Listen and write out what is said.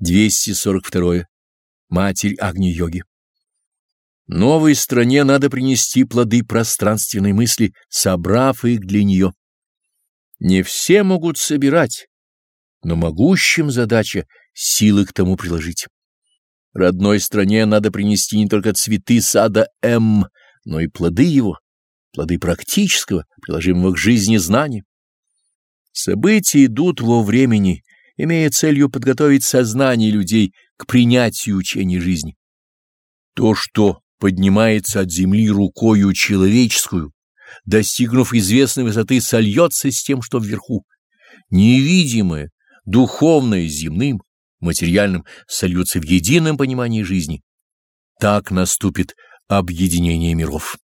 242. Матерь Агни-йоги. Новой стране надо принести плоды пространственной мысли, собрав их для нее. Не все могут собирать, но могущим задача силы к тому приложить. Родной стране надо принести не только цветы сада М, но и плоды его, плоды практического, приложимого к жизни знания. События идут во времени, имея целью подготовить сознание людей к принятию учения жизни. То, что поднимается от земли рукою человеческую, достигнув известной высоты, сольется с тем, что вверху. Невидимое, духовное земным, материальным сольются в едином понимании жизни. Так наступит объединение миров.